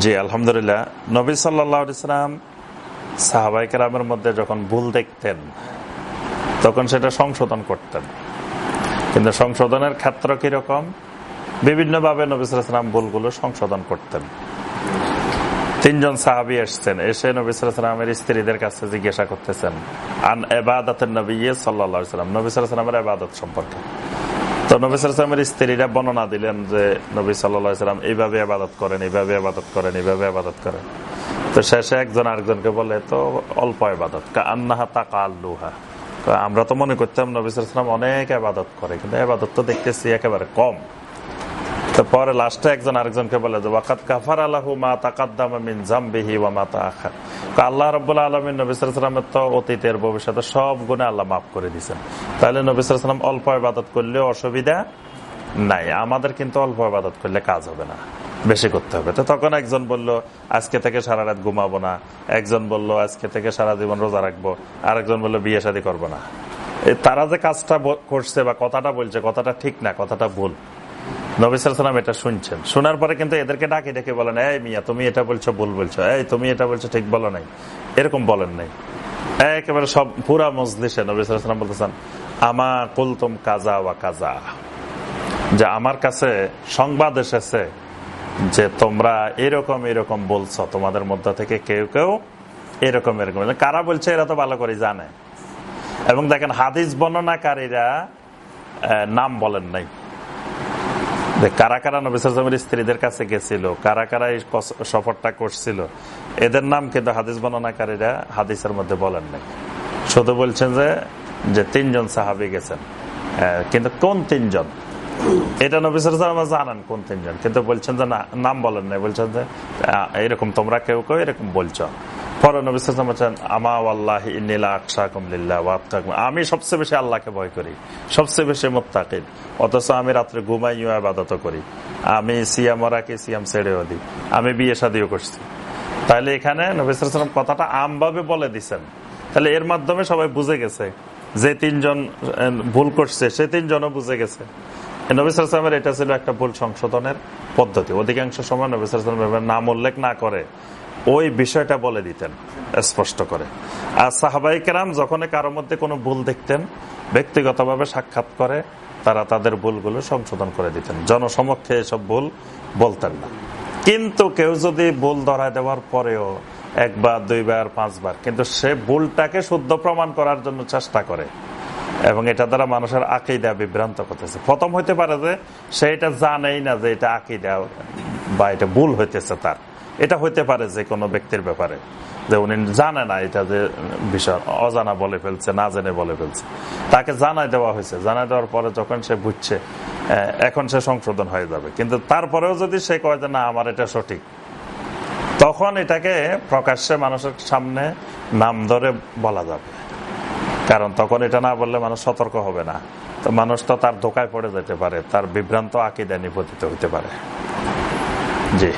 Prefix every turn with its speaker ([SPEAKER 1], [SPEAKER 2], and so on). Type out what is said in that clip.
[SPEAKER 1] জি। আলহামদুলিল্লাহ। নবী সাল্লাম সাহাবাই সাহাবাইকার মধ্যে যখন ভুল দেখতেন তখন সেটা সংশোধন করতেন। কিন্তু সংশোধনের ক্ষেত্র কীরকম বিভিন্নভাবে নবী সাল্লাম ভুলগুলো সংশোধন করতেন। তিনজন সাহাবি এসছেন। এসে নবী সালামের স্ত্রীদের কাছে জিজ্ঞাসা করতেছেন, আন এবাদতের নবী সাল্লা সাল্লাম নবী সালামের এবাদত সম্পর্কে। তো নবী সালামের স্ত্রীরা বর্ণনা দিলেন যে, নবী সাল্লাম এইভাবে আবাদত করেন, এইভাবে আবাদত করেন, এইভাবে আবাদত করেন। তো শেষে একজন আরেকজনকে বলে, তো অল্প আবাদত আন্নাহা তাকা আল্লুহা আমরা তো মনে করতাম নবী সালাম অনেক আবাদত করে, কিন্তু আবাদত তো দেখতেছি একেবারে কম। তো পরে লাস্টে একজন আরেকজনকে বলে যে ওয়াকাত কাফার আল্লাহু মা তাকাদ্দাম মিন জামবিহি ওয়া মা তাআখার। আল্লাহ রাব্বুল আলামিন নবী সাল্লাল্লাহু আলাইহি তো অতীতের ভবিষ্যতে সব গুণে আল্লাহ মাফ করে দিয়েছেন। তাহলে নবী সাল্লাল্লাহু আলাইহি অল্প ইবাদত করলে অসুবিধা নাই। আমাদের কিন্তু অল্প ইবাদত করলে কাজ হবে না, বেশি করতে হবে। তো তখন একজন বলল, আজকে থেকে সারা রাত ঘুমাবো না। একজন বলল, আজকে থেকে সারা জীবন রোজা রাখব। আরেকজন বলল, বিয়ে শাদী করব না। তারা যে কাজটা করছে বা কথাটা বলছে, কথাটা ঠিক না, কথাটা ভুল। নবিসাম এটা শুনছেন। শোনার পরে কিন্তু এদেরকে ডাকে, ডেকে বলেন এই মিয়া, তুমি এটা বলছো, ভুল বলছো। এই তুমি এটা বলছো, ঠিক বলো নাই। এরকম বলেন নাই। একেবারে সব পুরা মজলিসে নবিসাম বলতেছেন আমা কুলতুম কাজা ওয়া কাজা যে আমার কাছে সংবাদ এসেছে যে তোমরা এরকম এরকম বলছো। তোমাদের মধ্যে থেকে কেউ কেউ এরকম এরকম কারা বলছে এরা তো ভালো করে জানে। এবং দেখেন হাদিস বর্ণনাকারীরা নাম বলেন নাই। কারা কারা নবিসের স্ত্রীদের কাছে গেছিল, কারা কারা এই সফরটা করছিল, এদের নাম কিন্তু হাদিস বর্ণনাকারীরা হাদিসের মধ্যে বলেন নাই। শুধু বলছেন যে যে তিনজন সাহাবি গেছেন। কিন্তু কোন তিনজন? এটা নবিসের জানান কোন তিনজন, কিন্তু বলছেন যে না, নাম বলেন নাই। বলছেন যে এরকম তোমরা কেউ কেউ এরকম বলছো। আমা সবচেয়ে বেশি আল্লাহকে ভয় করি, সবচেয়ে বেশি মোত্তাকিদ অথচ আমি রাত্রে ঘুমাইও আবাদত করি। আমি সিয়াম রাখি সিয়াম ছেড়েও দিই, আমি বিয়ে শাদিও করছি। তাহলে এখানে নবিসাম কথাটা আমভাবে বলে দিচ্ছেন তাহলে এর মাধ্যমে সবাই বুঝে গেছে যে তিনজন ভুল করছে, সে তিনজনও বুঝে গেছে। নবিসামের এটা ছিল একটা ভুল সংশোধনের পদ্ধতি। অধিকাংশ সময় নবিসামের নাম উল্লেখ না করে ওই বিষয়টা বলে দিতেন, স্পষ্ট করে। আর সাহাবাই কেরাম যখন কারোর মধ্যে কোনো ভুল দেখতেন, ব্যক্তিগতভাবে সাক্ষাৎ করে, তারা তাদের ভুলগুলো সংশোধন করে দিতেন। জনসমক্ষে এসব ভুল বলতেন না। কিন্তু কেউ যদি ভুল ধরায় দেওয়ার পরেও একবার, দুইবার, পাঁচবার, কিন্তু সে ভুলটাকে শুদ্ধ প্রমাণ করার জন্য চেষ্টা করে, এবং এটা দ্বারা মানুষের আকিদা বিভ্রান্ত করতেছে। প্রথম হইতে পারে যে সে এটা জানেই না যে এটা আকিদা। বা এটা ভুল হইতেছে তার। এটা হইতে পারে যে কোনো ব্যক্তির ব্যাপারে। যে উনি জানে না এটা যে বিষয়, অজানা বলে ফেলছে, না জেনে বলে ফেলছে। তাকে জানাই দেওয়া হয়েছে। জানাই দেওয়ার পরে যখন সে বুঝছে এখন সে সংশোধন হয়ে যাবে। কিন্তু তারপরেও যদি সে কয় যে না, আমার এটা সঠিক, তখন এটাকে প্রকাশ্যে মানুষের সামনে নাম ধরে বলা যাবে। কারণ তখন এটা না বললে মানুষ সতর্ক হবে না। তো মানুষ তো তার ধোকায় পড়ে যেতে পারে, তার বিভ্রান্ত আকিদা নিপতিত হইতে পারে। जी।